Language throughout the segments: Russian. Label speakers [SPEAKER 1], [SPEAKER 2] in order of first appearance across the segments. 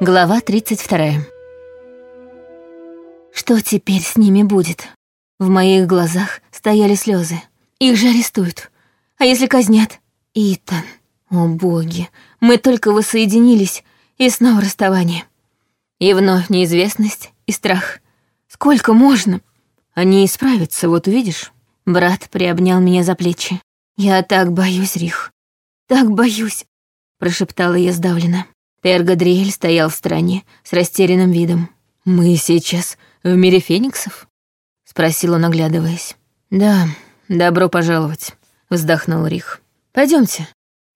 [SPEAKER 1] Глава 32. Что теперь с ними будет? В моих глазах стояли слезы. Их же арестуют. А если казнят? Итан. О боги, мы только воссоединились, и снова расставание. И вновь неизвестность и страх. Сколько можно? Они исправятся, вот увидишь. Брат приобнял меня за плечи. Я так боюсь, Рих. Так боюсь, прошептала я сдавленно. Тер Гадриэль стоял в стороне с растерянным видом. «Мы сейчас в мире фениксов?» — спросил он, оглядываясь. «Да, добро пожаловать», — вздохнул Рих. Пойдемте.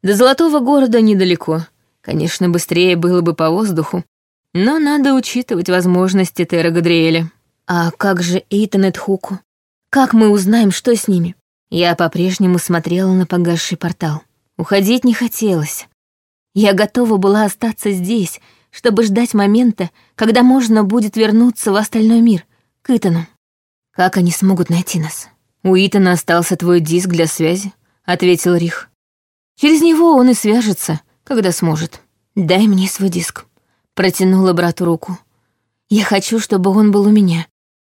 [SPEAKER 1] До Золотого города недалеко. Конечно, быстрее было бы по воздуху, но надо учитывать возможности Тера Гадриэля. А как же Эйтон и Тхуку? Как мы узнаем, что с ними? Я по-прежнему смотрела на погасший портал. Уходить не хотелось. Я готова была остаться здесь, чтобы ждать момента, когда можно будет вернуться в остальной мир, к Итану. Как они смогут найти нас? У Итана остался твой диск для связи, ответил Рих. Через него он и свяжется, когда сможет. Дай мне свой диск. Протянула брату руку. Я хочу, чтобы он был у меня.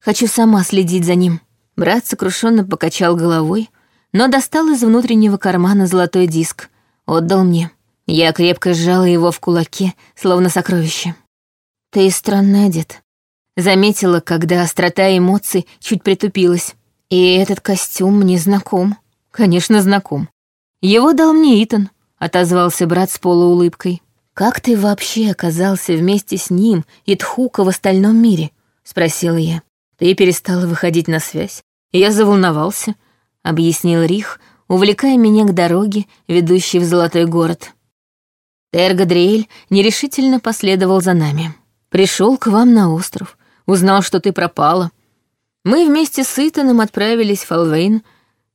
[SPEAKER 1] Хочу сама следить за ним. Брат сокрушенно покачал головой, но достал из внутреннего кармана золотой диск, отдал мне. Я крепко сжала его в кулаке, словно сокровище. «Ты странно одет», — заметила, когда острота эмоций чуть притупилась. «И этот костюм мне знаком». «Конечно, знаком. Его дал мне Итан», — отозвался брат с полуулыбкой. «Как ты вообще оказался вместе с ним и Тхука в остальном мире?» — спросила я. «Ты перестала выходить на связь, я заволновался», — объяснил Рих, увлекая меня к дороге, ведущей в Золотой город. Тер Гадриэль нерешительно последовал за нами. Пришел к вам на остров, узнал, что ты пропала. Мы вместе с Итаном отправились в Фалвейн.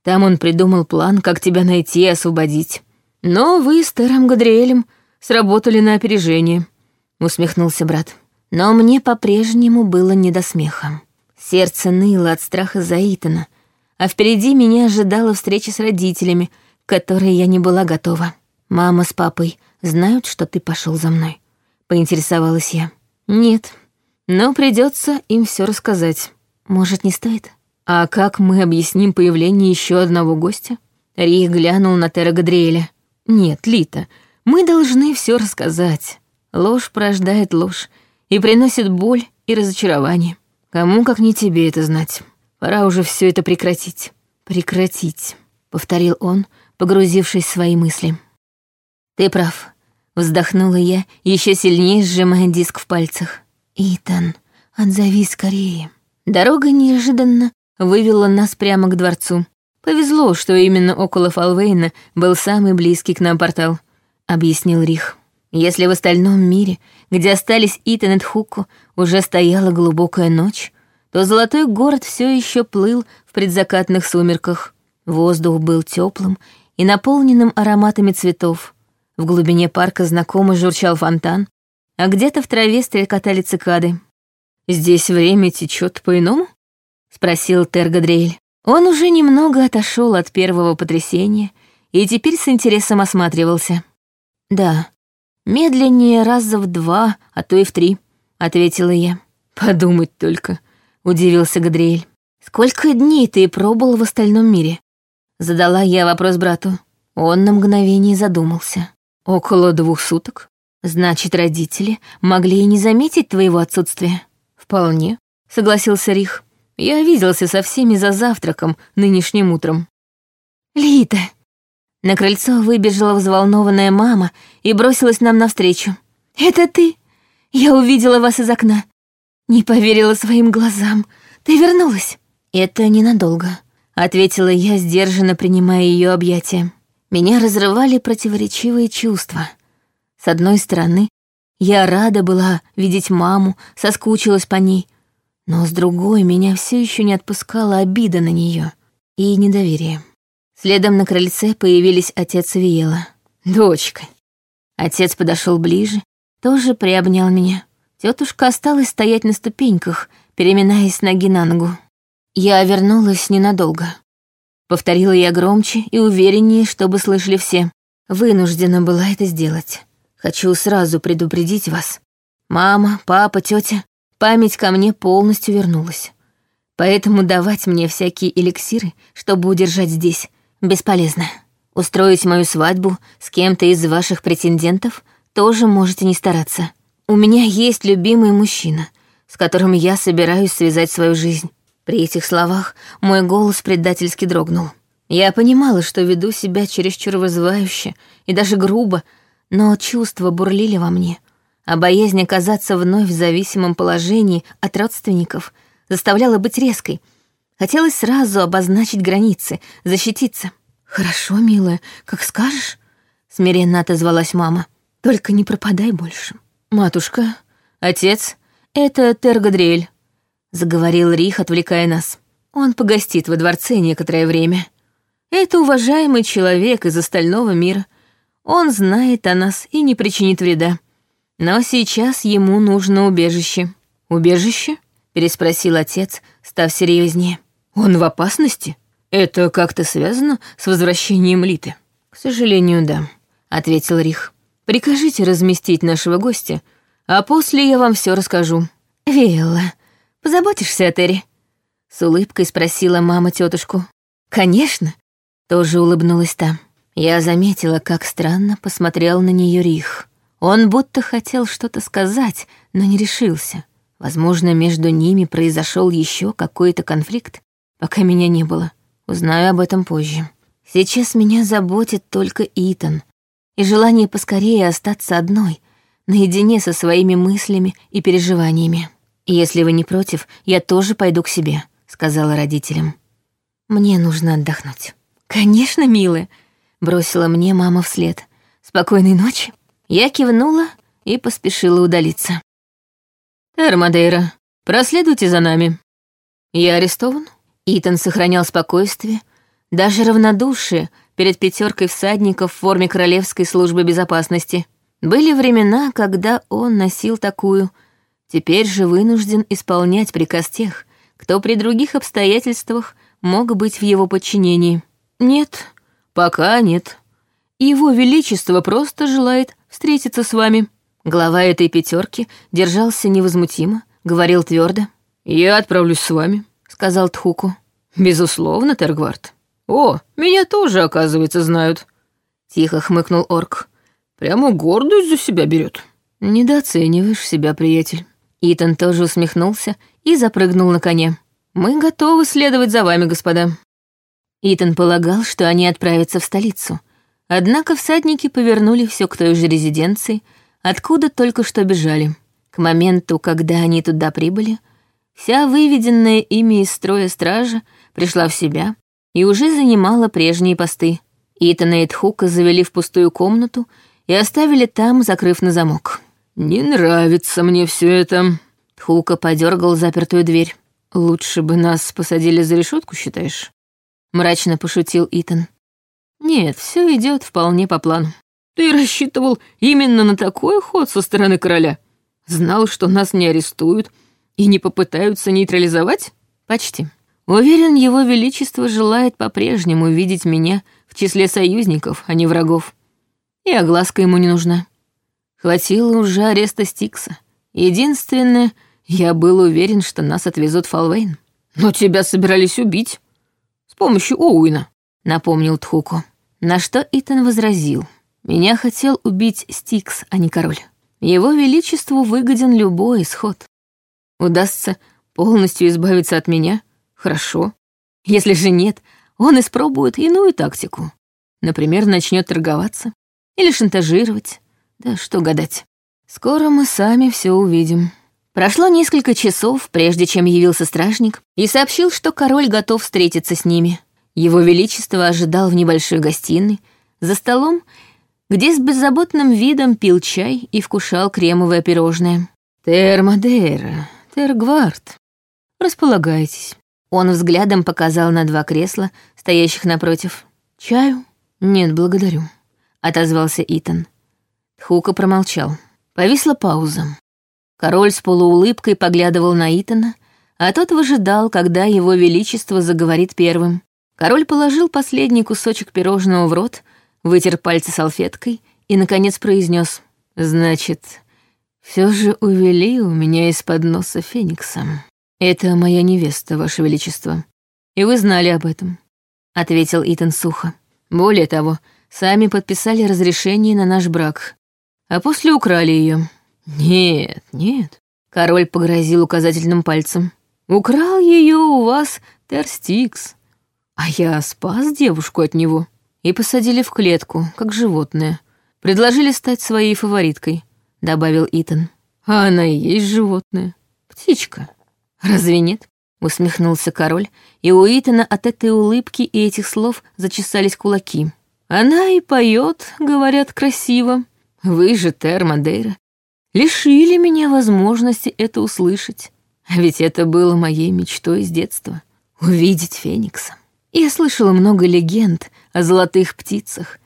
[SPEAKER 1] Там он придумал план, как тебя найти и освободить. Но вы с Тером Гадриэлем сработали на опережение», — усмехнулся брат. Но мне по-прежнему было не до смеха. Сердце ныло от страха за Итана, а впереди меня ожидала встреча с родителями, к которой я не была готова. Мама с папой знают, что ты пошел за мной?» — поинтересовалась я. «Нет, но придется им все рассказать. Может, не стоит?» «А как мы объясним появление еще одного гостя?» Рих глянул на Тера Гадриэля. «Нет, Лита, мы должны все рассказать. Ложь порождает ложь и приносит боль и разочарование. Кому, как не тебе, это знать. Пора уже все это прекратить». «Прекратить», — повторил он, погрузившись в свои мысли. «Ты прав. Вздохнула я, еще сильнее сжимая диск в пальцах. «Итан, отзови скорее». Дорога неожиданно вывела нас прямо к дворцу. Повезло, что именно около Фалвейна был самый близкий к нам портал, объяснил Рих. Если в остальном мире, где остались Итан и Тхуку, уже стояла глубокая ночь, то золотой город все еще плыл в предзакатных сумерках. Воздух был теплым и наполненным ароматами цветов. В глубине парка знакомо журчал фонтан, а где-то в траве стрекотали цикады. «Здесь время течет по-иному?» — спросил Тергадриэль. Он уже немного отошел от первого потрясения и теперь с интересом осматривался. «Да, медленнее раза в два, а то и в три», — ответила я. «Подумать только», — удивился Гадриэль. «Сколько дней ты пробыл в остальном мире?» Задала я вопрос брату. Он на мгновение задумался. Около двух суток? Значит, родители могли и не заметить твоего отсутствия? Вполне, согласился Рих. Я виделся со всеми за завтраком нынешним утром. Лита! На крыльцо выбежала взволнованная мама и бросилась нам навстречу. «Это ты? Я увидела вас из окна. Не поверила своим глазам. Ты вернулась?» «Это ненадолго», — ответила я, сдержанно принимая ее объятия. Меня разрывали противоречивые чувства. С одной стороны, я рада была видеть маму, соскучилась по ней, но с другой меня все еще не отпускала обида на нее и недоверие. Следом на крыльце появились отец и Виела. «Дочка». Отец подошел ближе, тоже приобнял меня. Тетушка осталась стоять на ступеньках, переминаясь ноги на ногу. Я вернулась ненадолго. Повторила я громче и увереннее, чтобы слышали все. Вынуждена была это сделать. Хочу сразу предупредить вас. Мама, папа, тетя, память ко мне полностью вернулась. Поэтому давать мне всякие эликсиры, чтобы удержать здесь, бесполезно. Устроить мою свадьбу с кем-то из ваших претендентов тоже можете не стараться. У меня есть любимый мужчина, с которым я собираюсь связать свою жизнь. При этих словах мой голос предательски дрогнул. Я понимала, что веду себя чересчур вызывающе и даже грубо, но чувства бурлили во мне, а боязнь оказаться вновь в зависимом положении от родственников заставляла быть резкой. Хотелось сразу обозначить границы, защититься. «Хорошо, милая, как скажешь», — смиренно отозвалась мама. «Только не пропадай больше». «Матушка, отец, это Тергадриэль», — заговорил Рих, отвлекая нас. «Он погостит во дворце некоторое время. Это уважаемый человек из остального мира. Он знает о нас и не причинит вреда. Но сейчас ему нужно убежище». «Убежище?» — переспросил отец, став серьезнее. «Он в опасности?» «Это как-то связано с возвращением Литы?» «К сожалению, да», — ответил Рих. «Прикажите разместить нашего гостя, а после я вам все расскажу». «Виэлла, позаботишься о Терри?» С улыбкой спросила мама тетушку. «Конечно», — тоже улыбнулась та. Я заметила, как странно посмотрел на нее Рих. Он будто хотел что-то сказать, но не решился. Возможно, между ними произошел еще какой-то конфликт, пока меня не было. Узнаю об этом позже. Сейчас меня заботит только Итан и желание поскорее остаться одной, наедине со своими мыслями и переживаниями. «Если вы не против, я тоже пойду к себе», — сказала родителям. «Мне нужно отдохнуть». «Конечно, милая», — бросила мне мама вслед. «Спокойной ночи». Я кивнула и поспешила удалиться.
[SPEAKER 2] «Эрмадейра, проследуйте за нами».
[SPEAKER 1] «Я арестован?» Итан сохранял спокойствие, даже равнодушие перед пятеркой всадников в форме Королевской службы безопасности. Были времена, когда он носил такую, теперь же вынужден исполнять приказ тех, кто при других обстоятельствах мог быть в его подчинении. Нет, пока нет. Его Величество просто желает встретиться с вами. Глава этой пятерки держался невозмутимо, говорил твердо.
[SPEAKER 2] «Я отправлюсь с вами»,
[SPEAKER 1] сказал Тхуку.
[SPEAKER 2] «Безусловно, Тергвард. О, меня тоже, оказывается, знают».
[SPEAKER 1] Тихо хмыкнул орк.
[SPEAKER 2] «Прямо гордость за себя берет.
[SPEAKER 1] «Недооцениваешь себя, приятель». Итан тоже усмехнулся и запрыгнул на коне. «Мы готовы следовать за вами, господа». Итан полагал, что они отправятся в столицу. Однако всадники повернули все к той же резиденции, откуда только что бежали. К моменту, когда они туда прибыли, Вся выведенная ими из строя стража пришла в себя и уже занимала прежние посты. Итана и Тхука завели в пустую комнату и оставили там, закрыв на замок.
[SPEAKER 2] «Не нравится мне все это», —
[SPEAKER 1] Тхука подергал запертую дверь. «Лучше бы нас посадили за решетку, считаешь?» Мрачно пошутил Итан. «Нет, все идет вполне по плану.
[SPEAKER 2] Ты рассчитывал именно на такой ход со стороны короля? Знал, что нас не арестуют, и не попытаются нейтрализовать?
[SPEAKER 1] Почти. Уверен, его величество желает по-прежнему видеть меня в числе союзников, а не врагов. И огласка ему не нужна. Хватило уже ареста Стикса. Единственное, я был уверен, что нас отвезут Фалвейн.
[SPEAKER 2] Но тебя собирались убить. С помощью Оуина,
[SPEAKER 1] напомнил Тхуку. На что Итан возразил. Меня хотел убить Стикс, а не король. Его величеству выгоден любой исход. Удастся полностью избавиться от меня? Хорошо. Если же нет, он испробует иную тактику. Например, начнет торговаться или шантажировать. Да что гадать. Скоро мы сами все увидим. Прошло несколько часов, прежде чем явился стражник и сообщил, что король готов встретиться с ними. Его Величество ожидал в небольшой гостиной, за столом, где с беззаботным видом пил чай и вкушал кремовое пирожное. «Термадейра, Тергвард, располагайтесь». Он взглядом показал на два кресла, стоящих напротив. «Чаю?» «Нет, благодарю», — отозвался Итан. Тхука промолчал. Повисла пауза. Король с полуулыбкой поглядывал на Итана, а тот выжидал, когда его величество заговорит первым. Король положил последний кусочек пирожного в рот, вытер пальцы салфеткой и, наконец, произнес: «Значит,
[SPEAKER 2] Все же увели у меня из-под носа Феникса. Это моя невеста, Ваше Величество. И вы знали об этом, ответил Итан сухо. Более того, сами подписали разрешение на наш брак, а после украли ее. Нет, нет. Король погрозил указательным пальцем. Украл ее у вас Терстикс. А я спас девушку от него. И посадили в клетку, как животное. Предложили стать своей фавориткой, добавил Итан. А она и есть животное. Птичка. Разве нет? Усмехнулся король, и у Итана от этой улыбки и этих слов зачесались кулаки. Она и поет, говорят, красиво. Вы же, Тер Мадейра, лишили меня возможности это услышать. А ведь это было моей мечтой с детства — увидеть Феникса. Я слышала много легенд о золотых птицах,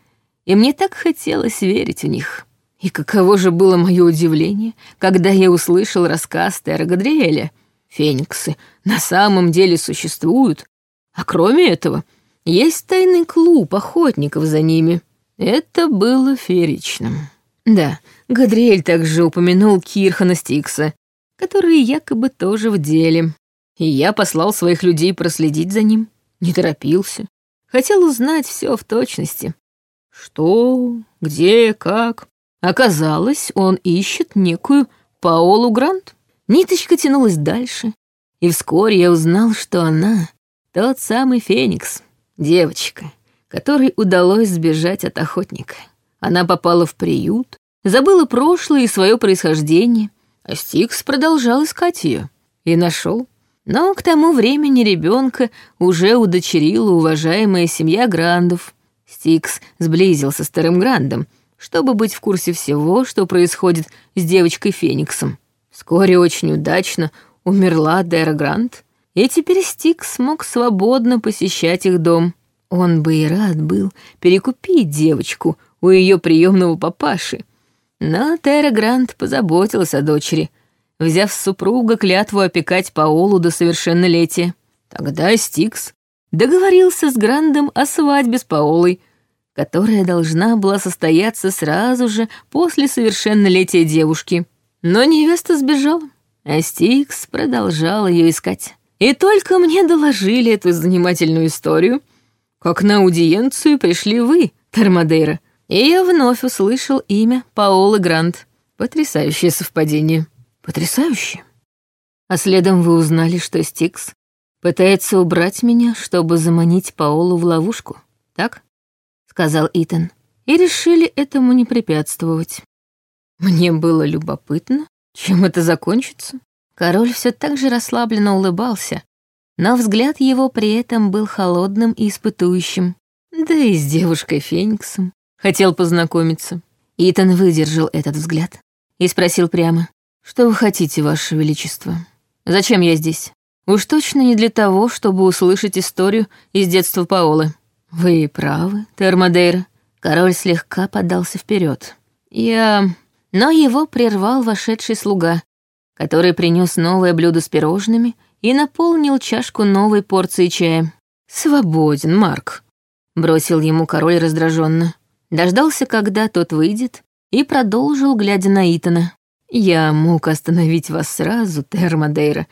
[SPEAKER 2] и мне так хотелось верить в них. И каково же было мое удивление, когда я услышал рассказ Тера Гадриэля. Фениксы на самом деле существуют, а кроме этого есть тайный клуб охотников за ними. Это было фееричным. Да, Гадриэль также упомянул Кирхана Стикса, который якобы тоже в деле. И я послал своих людей проследить за ним. Не торопился. Хотел узнать все в точности. Что, где, как. Оказалось, он ищет некую Паолу Грант. Ниточка тянулась дальше, и вскоре я узнал, что она — тот самый Феникс, девочка, которой удалось сбежать от охотника. Она попала в приют, забыла прошлое и свое происхождение, а Стикс продолжал искать ее и нашел. Но к тому времени ребенка уже удочерила уважаемая семья Грандов. Стикс сблизился с Старым Грандом, чтобы быть в курсе всего, что происходит с девочкой Фениксом. Вскоре очень удачно умерла Дэра Грант, и теперь Стикс смог свободно посещать их дом. Он бы и рад был перекупить девочку у ее приемного папаши, но Тера Грант позаботилась о дочери, взяв с супруга клятву опекать Паолу до совершеннолетия. Тогда Стикс договорился с Грандом о свадьбе с Паолой, которая должна была состояться сразу же после совершеннолетия девушки. Но невеста сбежала, а Стикс продолжал ее искать. И только мне доложили эту занимательную историю, как на аудиенцию пришли вы, Термадейра, и я вновь услышал имя Паолы Грант. Потрясающее совпадение. Потрясающе. А следом вы узнали, что Стикс пытается убрать меня, чтобы заманить Паолу в ловушку, так? Сказал Итан. И решили этому не препятствовать. Мне было любопытно, чем это закончится. Король все так же расслабленно улыбался, но взгляд его при этом был холодным и испытующим. Да и с девушкой Фениксом. Хотел познакомиться. Итан выдержал этот взгляд и спросил прямо. «Что вы хотите, Ваше Величество? Зачем я здесь? Уж точно не для того, чтобы услышать историю из детства Паолы». «Вы правы, Термадейра». Король слегка подался вперед. «Я...» Но его прервал вошедший слуга, который принес новое блюдо с пирожными и наполнил чашку новой порцией чая. «Свободен, Марк», — бросил ему король раздраженно дождался, когда тот выйдет, и продолжил, глядя на Итана. «Я мог остановить вас сразу, Термадейра.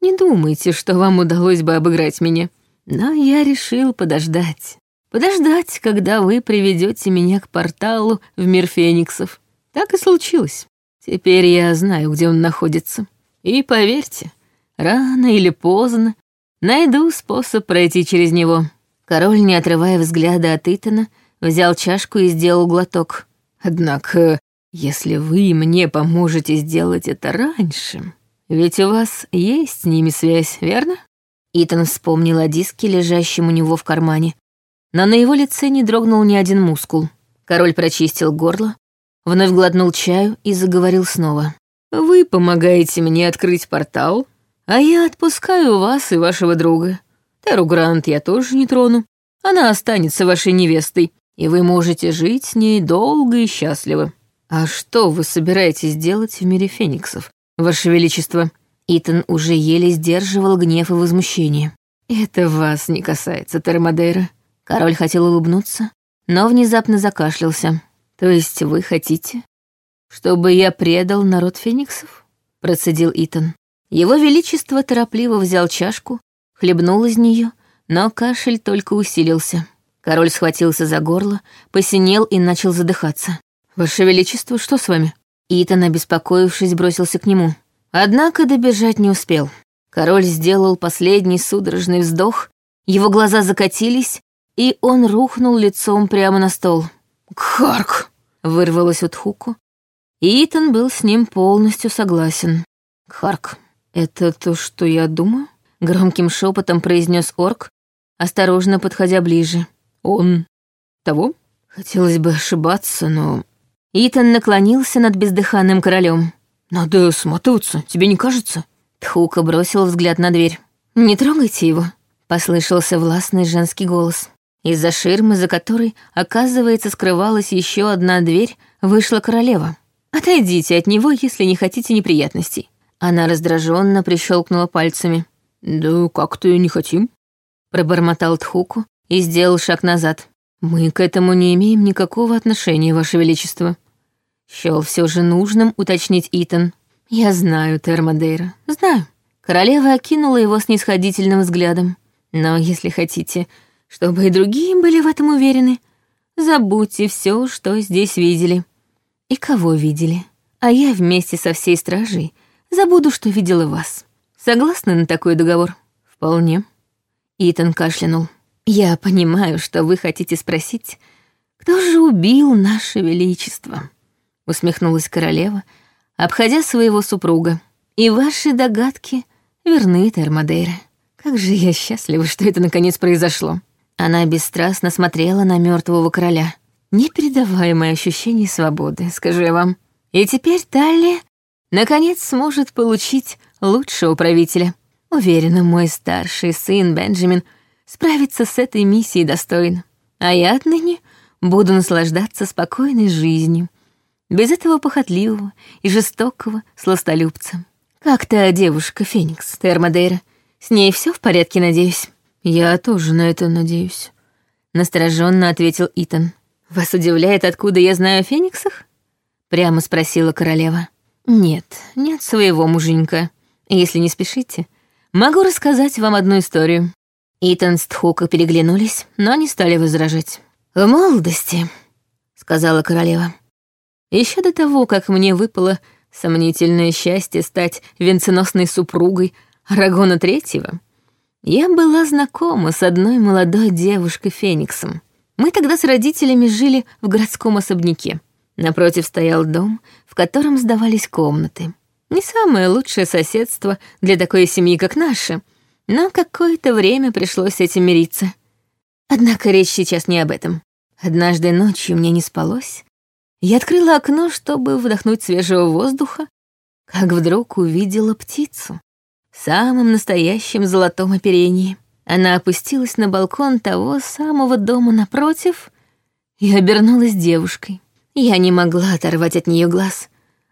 [SPEAKER 2] Не думайте, что вам удалось бы обыграть меня. Но я решил подождать. Подождать, когда вы приведете меня к порталу в мир фениксов. Так и случилось. Теперь я знаю, где он находится. И поверьте, рано или поздно найду способ пройти через него». Король, не отрывая взгляда от Итана, Взял чашку и сделал глоток. Однако, если вы мне поможете сделать это раньше, ведь у вас есть с ними связь, верно? Итан вспомнил о диске, лежащем у него в кармане. Но на его лице не дрогнул ни один мускул. Король прочистил горло, вновь глотнул чаю и заговорил снова. «Вы помогаете мне открыть портал, а я отпускаю вас и вашего друга. Теру Грант я тоже не трону. Она останется вашей невестой и вы можете жить с ней долго и счастливо. А что вы собираетесь делать в мире фениксов, ваше величество?» Итан уже еле сдерживал гнев и возмущение. «Это вас не касается, Термадейра». Король хотел улыбнуться, но внезапно закашлялся. «То есть вы хотите, «Чтобы я предал народ фениксов?» — процедил Итан. Его Величество торопливо взял чашку, хлебнул из нее, но кашель только усилился. Король схватился за горло, посинел и начал задыхаться. «Ваше Величество, что с вами?» Итан, обеспокоившись, бросился к нему. Однако добежать не успел. Король сделал последний судорожный вздох, его глаза закатились, и он рухнул лицом прямо на стол. «Кхарк!» — вырвалось у Тхуку. Итан был с ним полностью согласен. «Кхарк, это то, что я думаю?» — громким шепотом произнес орк, осторожно подходя ближе. «Он того?» Хотелось бы ошибаться, но... Итан наклонился над бездыханным королем. «Надо смотаться, тебе не кажется?» Тхука бросил взгляд на дверь. «Не трогайте его», — послышался властный женский голос. Из-за ширмы, за которой, оказывается, скрывалась еще одна дверь, вышла королева. «Отойдите от него, если не хотите неприятностей». Она раздраженно прищелкнула пальцами. «Да как-то не хотим», — пробормотал Тхуку и сделал шаг назад. «Мы к этому не имеем никакого отношения, Ваше Величество». Счел все же нужным уточнить Итан. «Я знаю, Термодейра, знаю». Королева окинула его снисходительным взглядом. «Но если хотите, чтобы и другие были в этом уверены, забудьте все, что здесь видели. И кого видели. А я вместе со всей стражей забуду, что видела вас. Согласны на такой договор?» «Вполне». Итан кашлянул. «Я понимаю, что вы хотите спросить, кто же убил наше величество?» Усмехнулась королева, обходя своего супруга. «И ваши догадки верны, Термодейра. Как же я счастлива, что это наконец произошло». Она бесстрастно смотрела на мертвого короля. Непередаваемое ощущение свободы, скажу я вам. И теперь Талли наконец сможет получить лучшего правителя. Уверена, мой старший сын Бенджамин — справиться с этой миссией достойно. А я отныне буду наслаждаться спокойной жизнью, без этого похотливого и жестокого сластолюбца. Как та девушка Феникс, Термодейра? С ней все в порядке, надеюсь? Я тоже на это надеюсь. Настороженно ответил Итан. Вас удивляет, откуда я знаю о Фениксах? Прямо спросила королева. Нет, нет своего муженька. Если не спешите, могу рассказать вам одну историю. Итан с Тхука переглянулись, но не стали возражать. «В молодости», — сказала королева. Еще до того, как мне выпало сомнительное счастье стать венценосной супругой Арагона Третьего, я была знакома с одной молодой девушкой Фениксом. Мы тогда с родителями жили в городском особняке. Напротив стоял дом, в котором сдавались комнаты. Не самое лучшее соседство для такой семьи, как наша — но какое-то время пришлось с этим мириться. Однако речь сейчас не об этом. Однажды ночью мне не спалось. Я открыла окно, чтобы вдохнуть свежего воздуха, как вдруг увидела птицу в самом настоящем золотом оперении. Она опустилась на балкон того самого дома напротив и обернулась девушкой. Я не могла оторвать от нее глаз,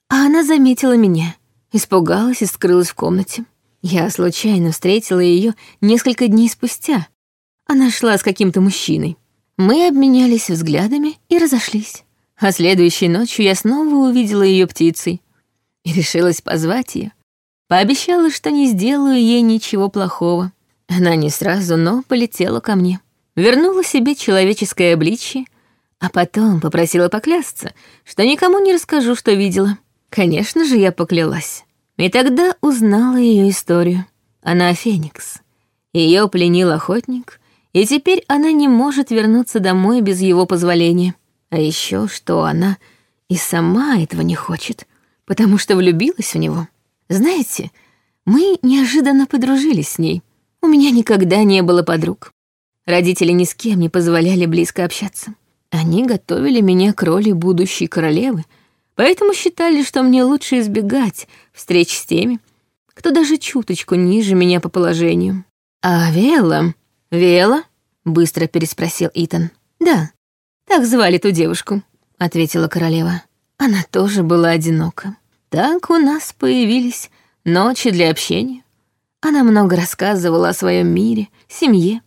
[SPEAKER 2] а она заметила меня, испугалась и скрылась в комнате. Я случайно встретила ее несколько дней спустя. Она шла с каким-то мужчиной. Мы обменялись взглядами и разошлись. А следующей ночью я снова увидела ее птицей и решилась позвать ее. Пообещала, что не сделаю ей ничего плохого. Она не сразу, но полетела ко мне. Вернула себе человеческое обличье, а потом попросила поклясться, что никому не расскажу, что видела. Конечно же, я поклялась. И тогда узнала ее историю. Она Феникс. Ее пленил охотник, и теперь она не может вернуться домой без его позволения. А еще что она и сама этого не хочет, потому что влюбилась в него. Знаете, мы неожиданно подружились с ней. У меня никогда не было подруг. Родители ни с кем не позволяли близко общаться. Они готовили меня к роли будущей королевы — Поэтому считали, что мне лучше избегать встреч с теми, кто даже чуточку ниже меня по положению. «А Вела? Вела?» — быстро переспросил Итан. «Да, так звали ту девушку», — ответила королева. Она тоже была одинока. Так у нас появились ночи для общения. Она много рассказывала о своем мире, семье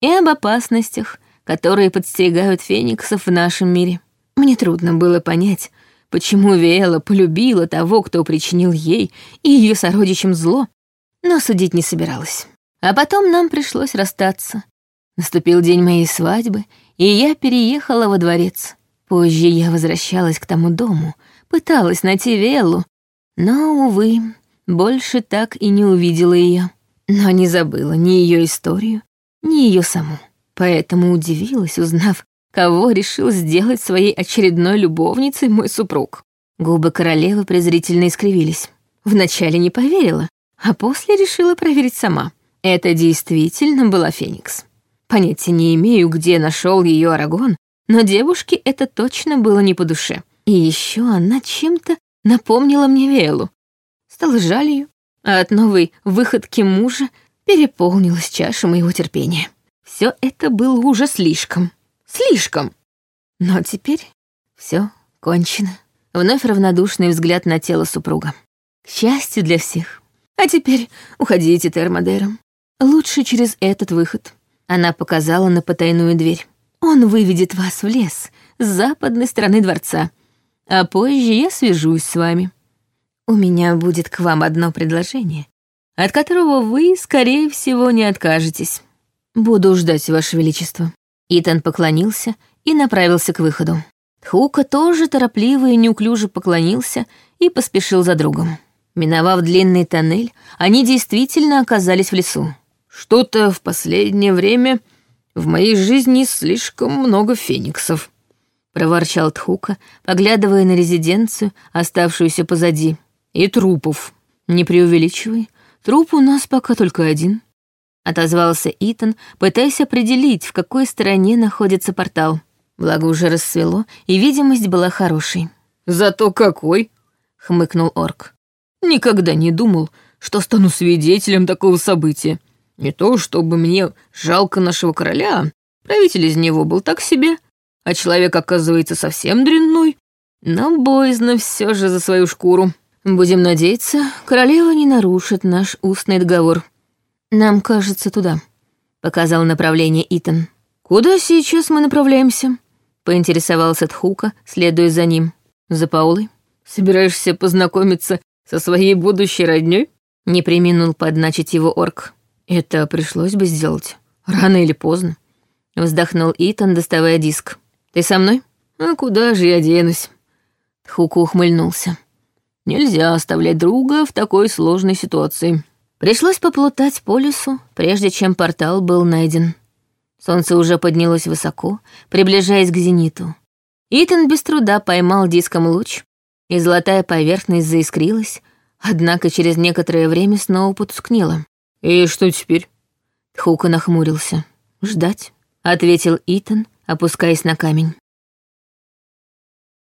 [SPEAKER 2] и об опасностях, которые подстерегают фениксов в нашем мире. Мне трудно было понять, почему Вела полюбила того, кто причинил ей и ее сородичам зло, но судить не собиралась. А потом нам пришлось расстаться. Наступил день моей свадьбы, и я переехала во дворец. Позже я возвращалась к тому дому, пыталась найти Велу, но, увы, больше так и не увидела ее. Но не забыла ни ее историю, ни ее саму. Поэтому удивилась, узнав, кого решил сделать своей очередной любовницей мой супруг. Губы королевы презрительно искривились. Вначале не поверила, а после решила проверить сама. Это действительно была Феникс. Понятия не имею, где нашел ее Арагон, но девушке это точно было не по душе. И еще она чем-то напомнила мне Велу. Стало жаль ее, а от новой выходки мужа переполнилась чаша моего терпения. Все это было уже слишком. Слишком. Но теперь все кончено. Вновь равнодушный взгляд на тело супруга. К счастью для всех. А теперь уходите, Термодера. Лучше через этот выход. Она показала на потайную дверь. Он выведет вас в лес с западной стороны дворца, а позже я свяжусь с вами. У меня будет к вам одно предложение, от которого вы, скорее всего, не откажетесь. Буду ждать, Ваше Величество». Итан поклонился и направился к выходу. Хука тоже торопливо и неуклюже поклонился и поспешил за другом. Миновав длинный тоннель, они действительно оказались в лесу. «Что-то в последнее время в моей жизни слишком много фениксов», — проворчал Тхука, поглядывая на резиденцию, оставшуюся позади. «И трупов. Не преувеличивай, труп у нас пока только один», — отозвался Итан, пытаясь определить, в какой стороне находится портал. Благо уже рассвело, и видимость была хорошей.
[SPEAKER 3] «Зато какой!» — хмыкнул орк. «Никогда не думал, что стану свидетелем такого события. Не то, чтобы мне жалко нашего короля, правитель из него был так себе, а человек, оказывается, совсем дрянной, но боязно все же за свою шкуру. Будем надеяться, королева не нарушит наш устный договор. Нам кажется туда, показал направление Итан. Куда сейчас мы направляемся? Поинтересовался Тхука, следуя за ним. За Паулой? Собираешься познакомиться со своей будущей роднёй? Не приминул подначить его орк. Это пришлось бы сделать. Рано или поздно. Вздохнул Итан, доставая диск. Ты со мной? А куда же я денусь? Тхуку ухмыльнулся. Нельзя оставлять друга в такой сложной ситуации. Пришлось поплутать по лесу, прежде чем портал был найден. Солнце уже поднялось высоко, приближаясь к зениту. Итан без труда поймал диском луч, и золотая поверхность заискрилась, однако через некоторое время снова потускнела. «И что теперь?» Тхука нахмурился. «Ждать», — ответил Итан, опускаясь на камень.